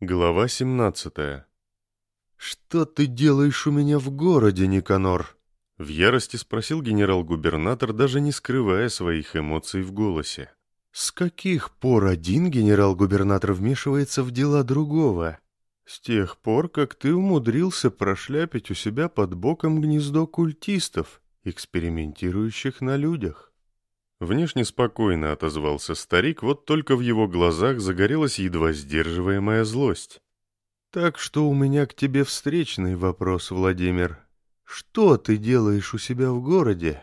Глава 17 «Что ты делаешь у меня в городе, Никанор?» В ярости спросил генерал-губернатор, даже не скрывая своих эмоций в голосе. «С каких пор один генерал-губернатор вмешивается в дела другого?» «С тех пор, как ты умудрился прошляпить у себя под боком гнездо культистов, экспериментирующих на людях». Внешне спокойно отозвался старик, вот только в его глазах загорелась едва сдерживаемая злость. «Так что у меня к тебе встречный вопрос, Владимир. Что ты делаешь у себя в городе?»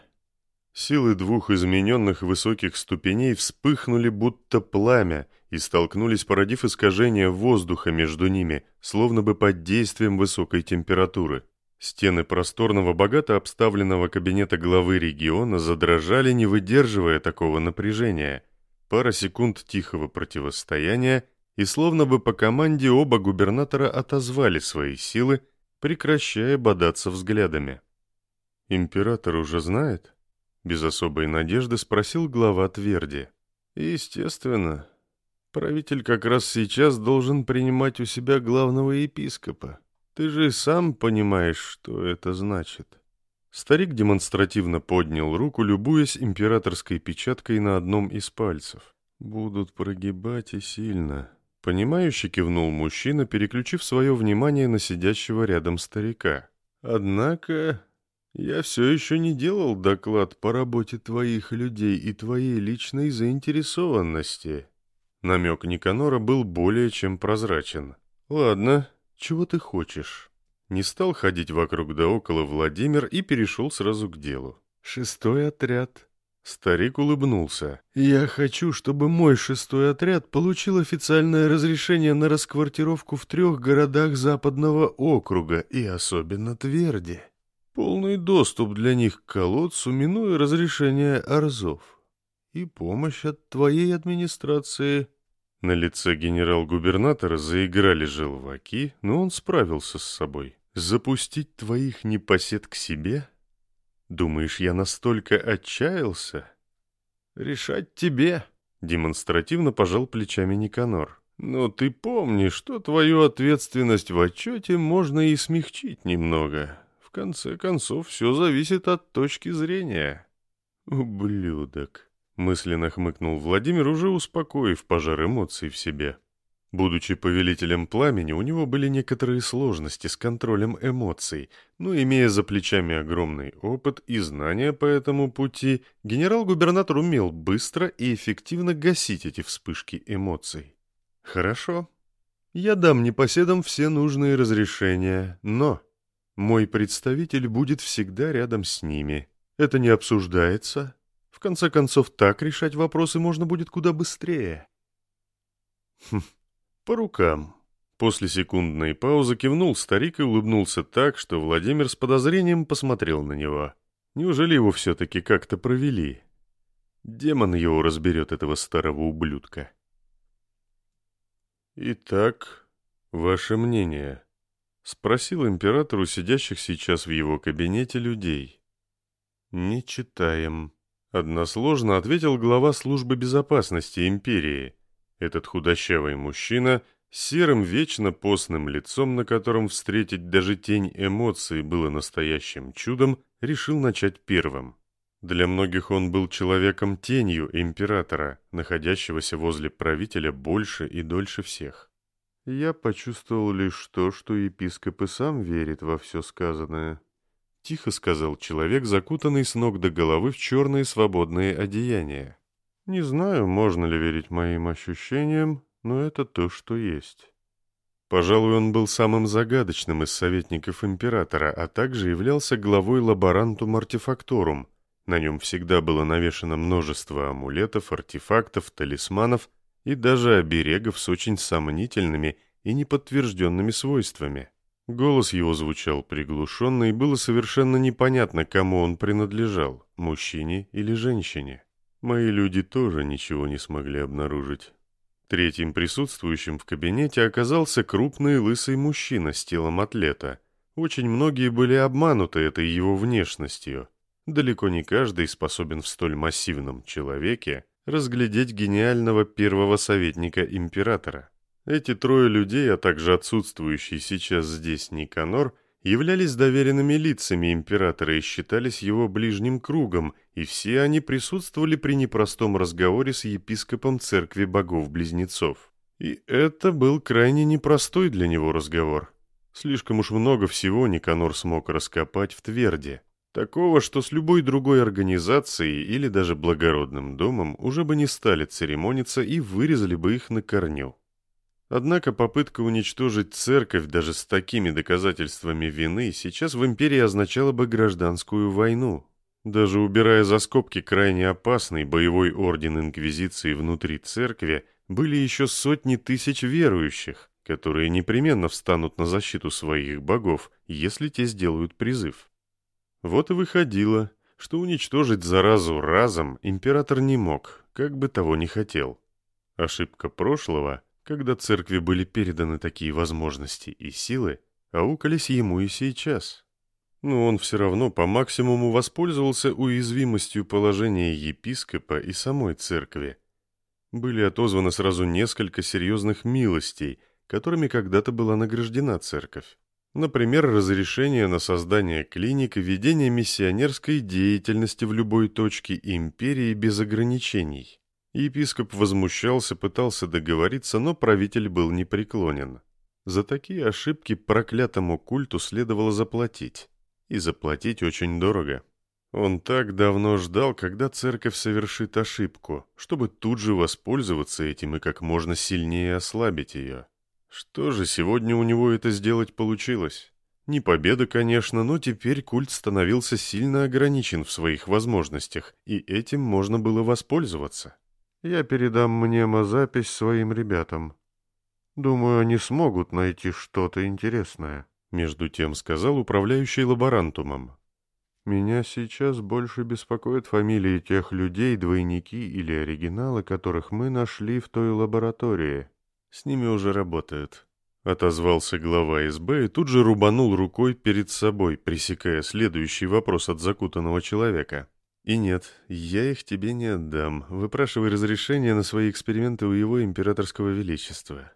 Силы двух измененных высоких ступеней вспыхнули будто пламя и столкнулись, породив искажение воздуха между ними, словно бы под действием высокой температуры. Стены просторного, богато обставленного кабинета главы региона задрожали, не выдерживая такого напряжения. Пара секунд тихого противостояния, и словно бы по команде оба губернатора отозвали свои силы, прекращая бодаться взглядами. «Император уже знает?» Без особой надежды спросил глава Тверди. «Естественно. Правитель как раз сейчас должен принимать у себя главного епископа. Ты же сам понимаешь, что это значит. Старик демонстративно поднял руку, любуясь императорской печаткой на одном из пальцев. Будут прогибать и сильно. Понимающе кивнул мужчина, переключив свое внимание на сидящего рядом старика. Однако я все еще не делал доклад по работе твоих людей и твоей личной заинтересованности. Намек Никанора был более чем прозрачен. Ладно, «Чего ты хочешь?» Не стал ходить вокруг да около Владимир и перешел сразу к делу. «Шестой отряд». Старик улыбнулся. «Я хочу, чтобы мой шестой отряд получил официальное разрешение на расквартировку в трех городах Западного округа и особенно Тверди. Полный доступ для них к колодцу, минуя разрешение Арзов. И помощь от твоей администрации на лице генерал-губернатора заиграли желваки, но он справился с собой. «Запустить твоих непосед к себе? Думаешь, я настолько отчаялся?» «Решать тебе», — демонстративно пожал плечами Никанор. «Но ты помни, что твою ответственность в отчете можно и смягчить немного. В конце концов, все зависит от точки зрения». «Ублюдок», Мысленно хмыкнул Владимир, уже успокоив пожар эмоций в себе. Будучи повелителем пламени, у него были некоторые сложности с контролем эмоций, но имея за плечами огромный опыт и знания по этому пути, генерал-губернатор умел быстро и эффективно гасить эти вспышки эмоций. «Хорошо. Я дам непоседам все нужные разрешения, но мой представитель будет всегда рядом с ними. Это не обсуждается, в конце концов, так решать вопросы можно будет куда быстрее. Хм, по рукам. После секундной паузы кивнул старик и улыбнулся так, что Владимир с подозрением посмотрел на него. Неужели его все-таки как-то провели? Демон его разберет, этого старого ублюдка. «Итак, ваше мнение?» — спросил император у сидящих сейчас в его кабинете людей. «Не читаем», Односложно ответил глава службы безопасности империи. Этот худощавый мужчина с серым вечно постным лицом, на котором встретить даже тень эмоций было настоящим чудом, решил начать первым. Для многих он был человеком-тенью императора, находящегося возле правителя больше и дольше всех. Я почувствовал лишь то, что епископ и сам верит во все сказанное. Тихо сказал человек, закутанный с ног до головы в черные свободные одеяния. Не знаю, можно ли верить моим ощущениям, но это то, что есть. Пожалуй, он был самым загадочным из советников императора, а также являлся главой лаборантум артефакторум. На нем всегда было навешано множество амулетов, артефактов, талисманов и даже оберегов с очень сомнительными и неподтвержденными свойствами. Голос его звучал приглушенно, и было совершенно непонятно, кому он принадлежал, мужчине или женщине. Мои люди тоже ничего не смогли обнаружить. Третьим присутствующим в кабинете оказался крупный лысый мужчина с телом атлета. Очень многие были обмануты этой его внешностью. Далеко не каждый способен в столь массивном человеке разглядеть гениального первого советника императора. Эти трое людей, а также отсутствующий сейчас здесь Никанор, являлись доверенными лицами императора и считались его ближним кругом, и все они присутствовали при непростом разговоре с епископом церкви богов-близнецов. И это был крайне непростой для него разговор. Слишком уж много всего Никанор смог раскопать в Тверде. Такого, что с любой другой организацией или даже благородным домом уже бы не стали церемониться и вырезали бы их на корню. Однако попытка уничтожить церковь даже с такими доказательствами вины сейчас в империи означала бы гражданскую войну. Даже убирая за скобки крайне опасный боевой орден Инквизиции внутри церкви, были еще сотни тысяч верующих, которые непременно встанут на защиту своих богов, если те сделают призыв. Вот и выходило, что уничтожить заразу разом император не мог, как бы того ни хотел. Ошибка прошлого когда церкви были переданы такие возможности и силы, аукались ему и сейчас. Но он все равно по максимуму воспользовался уязвимостью положения епископа и самой церкви. Были отозваны сразу несколько серьезных милостей, которыми когда-то была награждена церковь. Например, разрешение на создание клиник и ведение миссионерской деятельности в любой точке империи без ограничений. Епископ возмущался, пытался договориться, но правитель был непреклонен. За такие ошибки проклятому культу следовало заплатить. И заплатить очень дорого. Он так давно ждал, когда церковь совершит ошибку, чтобы тут же воспользоваться этим и как можно сильнее ослабить ее. Что же, сегодня у него это сделать получилось? Не победа, конечно, но теперь культ становился сильно ограничен в своих возможностях, и этим можно было воспользоваться. Я передам мнемозапись своим ребятам. Думаю, они смогут найти что-то интересное», — между тем сказал управляющий лаборантумом. «Меня сейчас больше беспокоят фамилии тех людей, двойники или оригиналы, которых мы нашли в той лаборатории. С ними уже работают». Отозвался глава СБ и тут же рубанул рукой перед собой, пресекая следующий вопрос от закутанного человека. И нет, я их тебе не отдам. Выпрашивай разрешение на свои эксперименты у его императорского величества.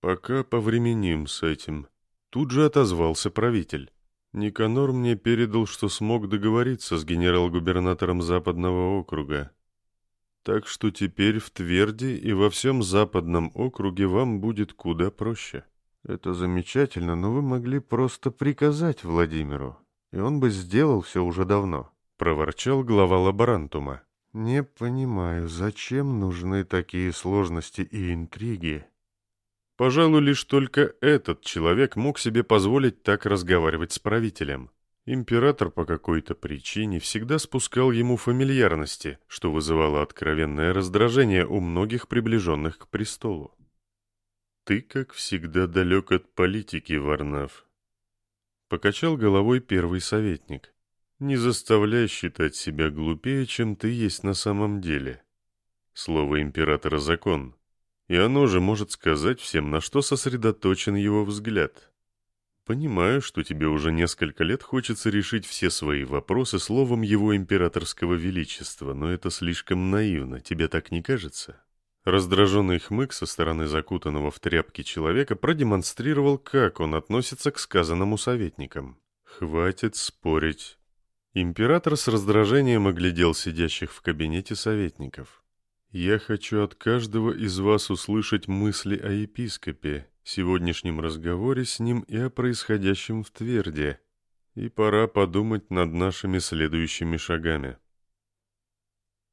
Пока повременим с этим. Тут же отозвался правитель. Никанор мне передал, что смог договориться с генерал-губернатором Западного округа. Так что теперь в Тверде и во всем Западном округе вам будет куда проще. Это замечательно, но вы могли просто приказать Владимиру, и он бы сделал все уже давно проворчал глава лаборантума. «Не понимаю, зачем нужны такие сложности и интриги?» Пожалуй, лишь только этот человек мог себе позволить так разговаривать с правителем. Император по какой-то причине всегда спускал ему фамильярности, что вызывало откровенное раздражение у многих приближенных к престолу. «Ты, как всегда, далек от политики, Варнав», — покачал головой первый советник. Не заставляй считать себя глупее, чем ты есть на самом деле. Слово императора — закон, и оно же может сказать всем, на что сосредоточен его взгляд. Понимаю, что тебе уже несколько лет хочется решить все свои вопросы словом его императорского величества, но это слишком наивно, тебе так не кажется? Раздраженный хмык со стороны закутанного в тряпки человека продемонстрировал, как он относится к сказанному советникам. «Хватит спорить. Император с раздражением оглядел сидящих в кабинете советников. «Я хочу от каждого из вас услышать мысли о епископе, сегодняшнем разговоре с ним и о происходящем в Тверде, и пора подумать над нашими следующими шагами».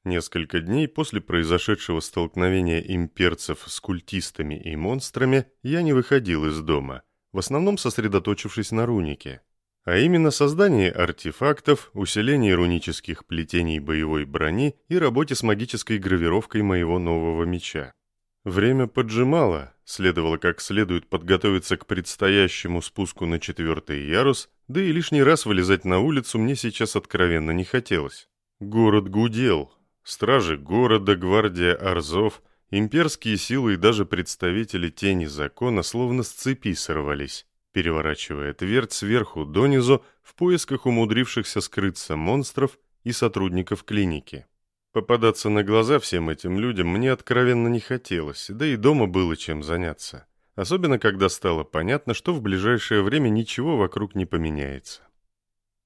Несколько дней после произошедшего столкновения имперцев с культистами и монстрами я не выходил из дома, в основном сосредоточившись на рунике а именно создание артефактов, усиление рунических плетений боевой брони и работе с магической гравировкой моего нового меча. Время поджимало, следовало как следует подготовиться к предстоящему спуску на четвертый ярус, да и лишний раз вылезать на улицу мне сейчас откровенно не хотелось. Город гудел. Стражи города, гвардия Арзов, имперские силы и даже представители тени закона словно с цепи сорвались переворачивая твердь сверху донизу в поисках умудрившихся скрыться монстров и сотрудников клиники. Попадаться на глаза всем этим людям мне откровенно не хотелось, да и дома было чем заняться. Особенно, когда стало понятно, что в ближайшее время ничего вокруг не поменяется.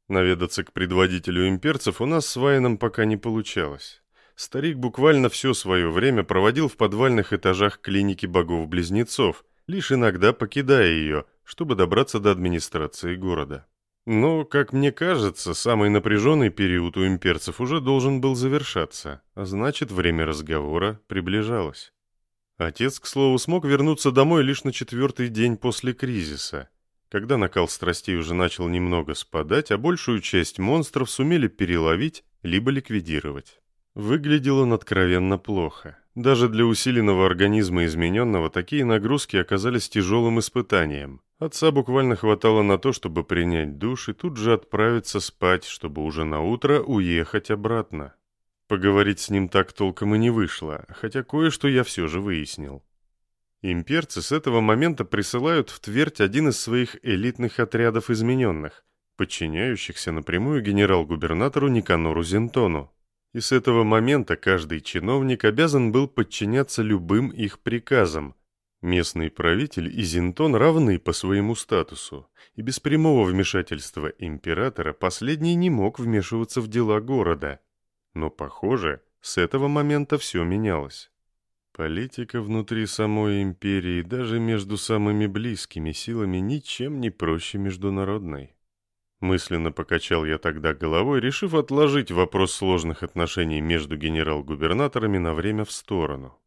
Наведаться к предводителю имперцев у нас с Вайном пока не получалось. Старик буквально все свое время проводил в подвальных этажах клиники богов-близнецов, лишь иногда покидая ее, чтобы добраться до администрации города. Но, как мне кажется, самый напряженный период у имперцев уже должен был завершаться, а значит, время разговора приближалось. Отец, к слову, смог вернуться домой лишь на четвертый день после кризиса, когда накал страстей уже начал немного спадать, а большую часть монстров сумели переловить либо ликвидировать. Выглядел он откровенно плохо. Даже для усиленного организма измененного такие нагрузки оказались тяжелым испытанием. Отца буквально хватало на то, чтобы принять душ и тут же отправиться спать, чтобы уже на утро уехать обратно. Поговорить с ним так толком и не вышло, хотя кое-что я все же выяснил. Имперцы с этого момента присылают в Твердь один из своих элитных отрядов измененных, подчиняющихся напрямую генерал-губернатору Никанору Зентону. И с этого момента каждый чиновник обязан был подчиняться любым их приказам. Местный правитель и Зинтон равны по своему статусу, и без прямого вмешательства императора последний не мог вмешиваться в дела города. Но, похоже, с этого момента все менялось. Политика внутри самой империи, даже между самыми близкими силами, ничем не проще международной. Мысленно покачал я тогда головой, решив отложить вопрос сложных отношений между генерал-губернаторами на время в сторону.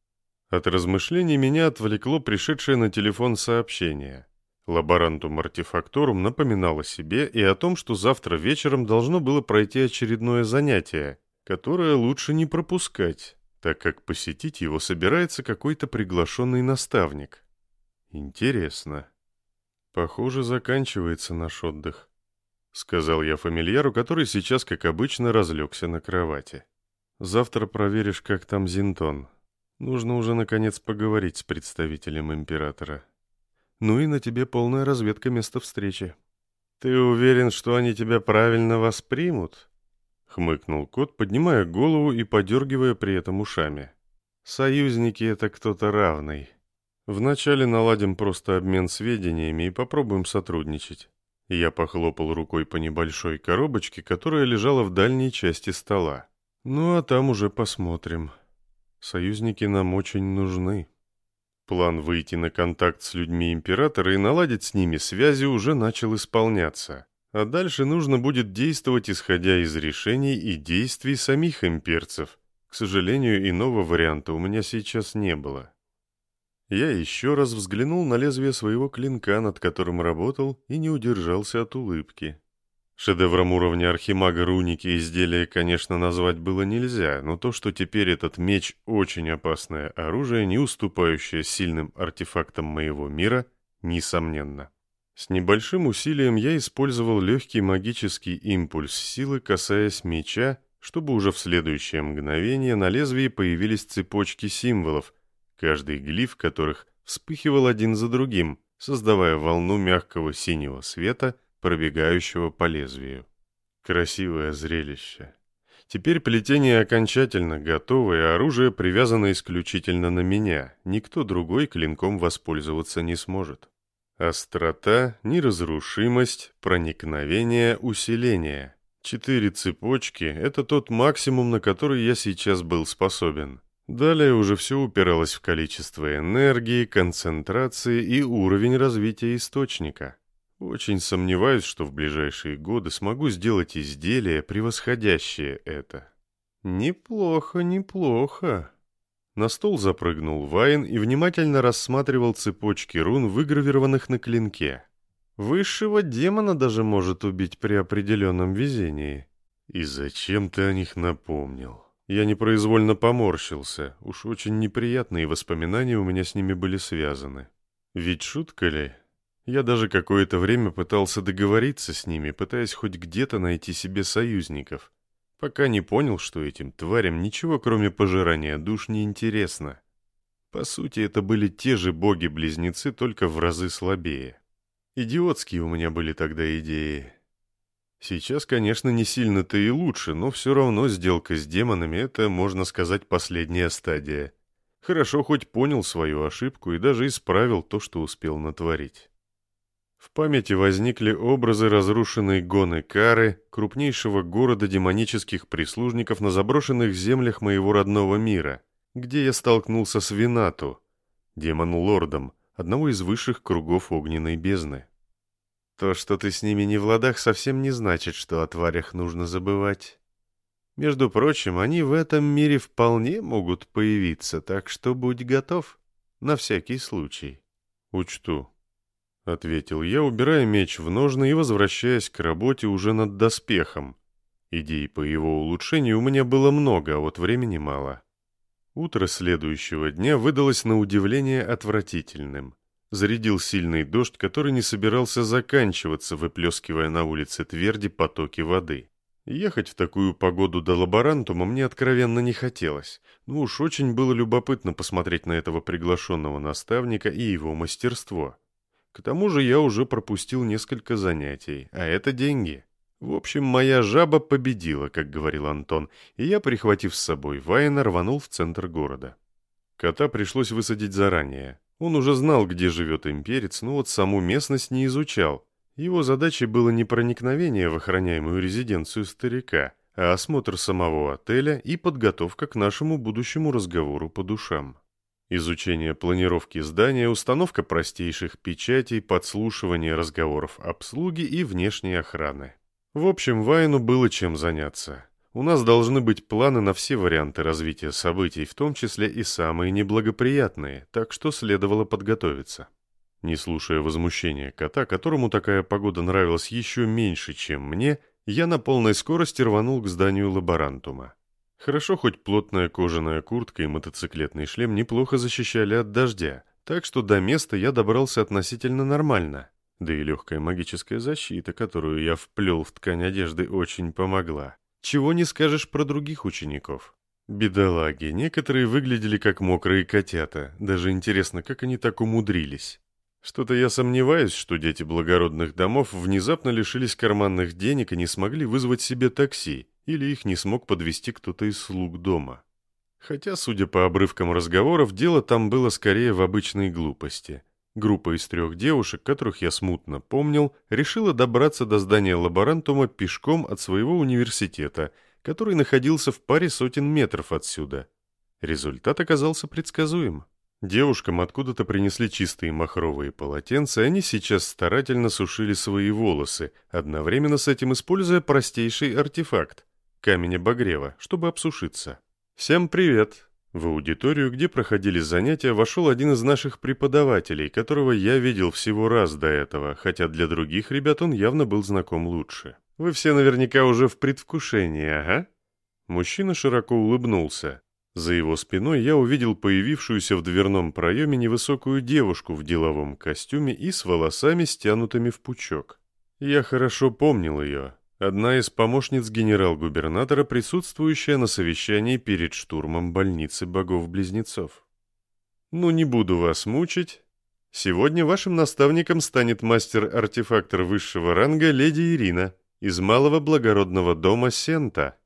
От размышлений меня отвлекло пришедшее на телефон сообщение. Лаборантум артефакторум напоминал о себе и о том, что завтра вечером должно было пройти очередное занятие, которое лучше не пропускать, так как посетить его собирается какой-то приглашенный наставник. Интересно. Похоже, заканчивается наш отдых. — сказал я фамильяру, который сейчас, как обычно, разлегся на кровати. «Завтра проверишь, как там Зинтон. Нужно уже, наконец, поговорить с представителем императора. Ну и на тебе полная разведка места встречи». «Ты уверен, что они тебя правильно воспримут?» — хмыкнул кот, поднимая голову и подергивая при этом ушами. «Союзники — это кто-то равный. Вначале наладим просто обмен сведениями и попробуем сотрудничать. Я похлопал рукой по небольшой коробочке, которая лежала в дальней части стола. Ну а там уже посмотрим. Союзники нам очень нужны. План выйти на контакт с людьми императора и наладить с ними связи уже начал исполняться. А дальше нужно будет действовать, исходя из решений и действий самих имперцев. К сожалению, иного варианта у меня сейчас не было. Я еще раз взглянул на лезвие своего клинка, над которым работал, и не удержался от улыбки. Шедевром уровня архимага руники изделия, конечно, назвать было нельзя, но то, что теперь этот меч очень опасное оружие, не уступающее сильным артефактам моего мира, несомненно. С небольшим усилием я использовал легкий магический импульс силы, касаясь меча, чтобы уже в следующее мгновение на лезвии появились цепочки символов, каждый глиф которых вспыхивал один за другим, создавая волну мягкого синего света, пробегающего по лезвию. Красивое зрелище. Теперь плетение окончательно готово, и оружие привязано исключительно на меня. Никто другой клинком воспользоваться не сможет. Острота, неразрушимость, проникновение, усиление. Четыре цепочки — это тот максимум, на который я сейчас был способен. Далее уже все упиралось в количество энергии, концентрации и уровень развития источника. Очень сомневаюсь, что в ближайшие годы смогу сделать изделие, превосходящее это. Неплохо, неплохо. На стол запрыгнул Вайн и внимательно рассматривал цепочки рун, выгравированных на клинке. Высшего демона даже может убить при определенном везении. И зачем ты о них напомнил? Я непроизвольно поморщился, уж очень неприятные воспоминания у меня с ними были связаны. Ведь шутка ли? Я даже какое-то время пытался договориться с ними, пытаясь хоть где-то найти себе союзников, пока не понял, что этим тварям ничего кроме пожирания душ не интересно. По сути, это были те же боги-близнецы, только в разы слабее. Идиотские у меня были тогда идеи. Сейчас, конечно, не сильно-то и лучше, но все равно сделка с демонами — это, можно сказать, последняя стадия. Хорошо хоть понял свою ошибку и даже исправил то, что успел натворить. В памяти возникли образы разрушенной Гоны Кары, крупнейшего города демонических прислужников на заброшенных землях моего родного мира, где я столкнулся с Винату, демон-лордом, одного из высших кругов огненной бездны. То, что ты с ними не в ладах, совсем не значит, что о тварях нужно забывать. Между прочим, они в этом мире вполне могут появиться, так что будь готов, на всякий случай. Учту, — ответил я, убирая меч в ножны и возвращаясь к работе уже над доспехом. Идей по его улучшению у меня было много, а вот времени мало. Утро следующего дня выдалось на удивление отвратительным — зарядил сильный дождь, который не собирался заканчиваться, выплескивая на улице Тверди потоки воды. Ехать в такую погоду до лаборантума мне откровенно не хотелось, но уж очень было любопытно посмотреть на этого приглашенного наставника и его мастерство. К тому же я уже пропустил несколько занятий, а это деньги. В общем, моя жаба победила, как говорил Антон, и я, прихватив с собой Вайна, рванул в центр города. Кота пришлось высадить заранее. Он уже знал, где живет имперец, но вот саму местность не изучал. Его задачей было не проникновение в охраняемую резиденцию старика, а осмотр самого отеля и подготовка к нашему будущему разговору по душам. Изучение планировки здания, установка простейших печатей, подслушивание разговоров обслуги и внешней охраны. В общем, Вайну было чем заняться. У нас должны быть планы на все варианты развития событий, в том числе и самые неблагоприятные, так что следовало подготовиться. Не слушая возмущения кота, которому такая погода нравилась еще меньше, чем мне, я на полной скорости рванул к зданию лаборантума. Хорошо, хоть плотная кожаная куртка и мотоциклетный шлем неплохо защищали от дождя, так что до места я добрался относительно нормально. Да и легкая магическая защита, которую я вплел в ткань одежды, очень помогла. Чего не скажешь про других учеников. Бедолаги, некоторые выглядели как мокрые котята. Даже интересно, как они так умудрились. Что-то я сомневаюсь, что дети благородных домов внезапно лишились карманных денег и не смогли вызвать себе такси, или их не смог подвести кто-то из слуг дома. Хотя, судя по обрывкам разговоров, дело там было скорее в обычной глупости. Группа из трех девушек, которых я смутно помнил, решила добраться до здания лаборантума пешком от своего университета, который находился в паре сотен метров отсюда. Результат оказался предсказуем. Девушкам откуда-то принесли чистые махровые полотенца, и они сейчас старательно сушили свои волосы, одновременно с этим используя простейший артефакт – камень обогрева, чтобы обсушиться. «Всем привет!» В аудиторию, где проходили занятия, вошел один из наших преподавателей, которого я видел всего раз до этого, хотя для других ребят он явно был знаком лучше. «Вы все наверняка уже в предвкушении, ага?» Мужчина широко улыбнулся. За его спиной я увидел появившуюся в дверном проеме невысокую девушку в деловом костюме и с волосами, стянутыми в пучок. Я хорошо помнил ее. Одна из помощниц генерал-губернатора, присутствующая на совещании перед штурмом больницы богов-близнецов. «Ну, не буду вас мучить. Сегодня вашим наставником станет мастер-артефактор высшего ранга леди Ирина из малого благородного дома Сента».